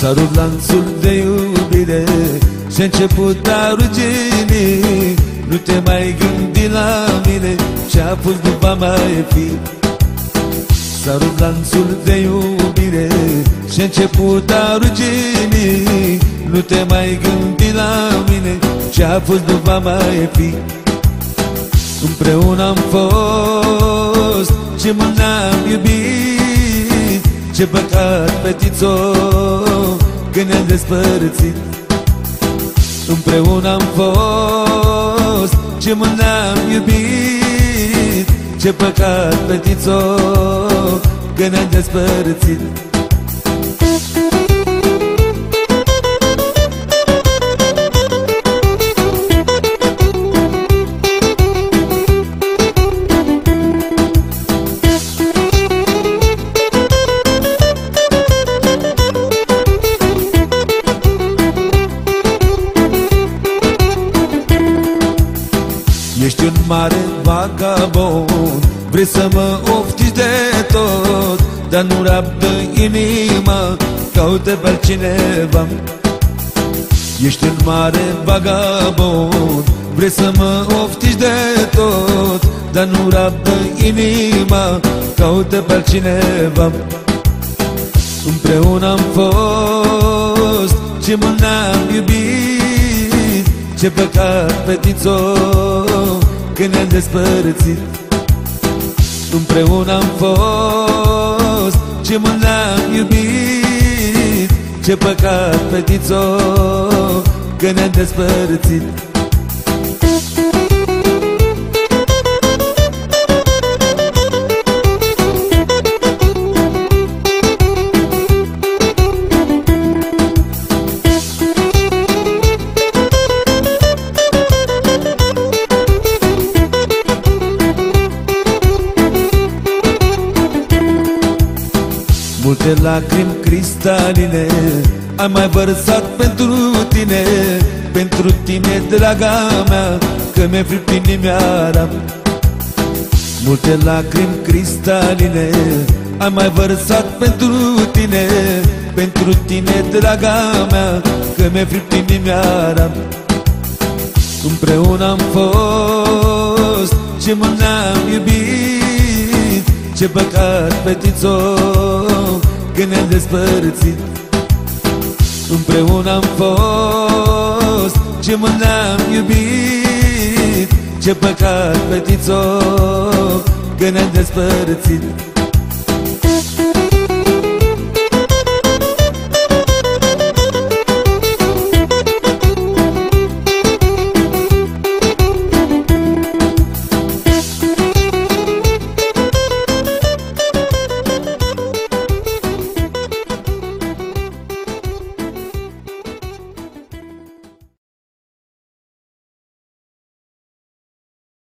S-a rupt lanțul de iubire Și-a început a ruginii Nu te mai gândi la mine Și-a pus după mai fi. S-a rupt lanțul de iubire Și-a început a ruginii Nu te mai gândi la mine Ce-a fost după mai fi. Împreună am fost Ce mult ne-am iubit Ce păcat, petițo Că ne-am despărțit. Împreună am fost Ce mult ne-am iubit Ce păcat, petițo Că ne-am despărțit mare vagabond. Vrei să mă oftici de tot Dar nu rabdă inima Caută pe altcineva. Ești un mare vagabond Vrei să mă oftici de tot Dar nu rabdă inima Caută pe altcineva. Împreună am fost Ce mult ne-am iubit Ce păcat, petițo Că ne-am despărțit. Împreună am fost Ce mult ne-am iubit Ce păcat, petițo Că ne-am despărțit Multe lacrimi cristaline Am mai vărsat pentru tine Pentru tine, draga mea Că mi-e fript inimioara Multe lacrimi cristaline Am mai vărsat pentru tine Pentru tine, draga mea Că mi-e fript inimioara Împreună am fost Ce mult ne-am iubit Ce păcat, petițo Că ne-am despărțit. Împreună am fost Ce mult ne-am iubit. Ce păcat, petițo Că ne-am despărțit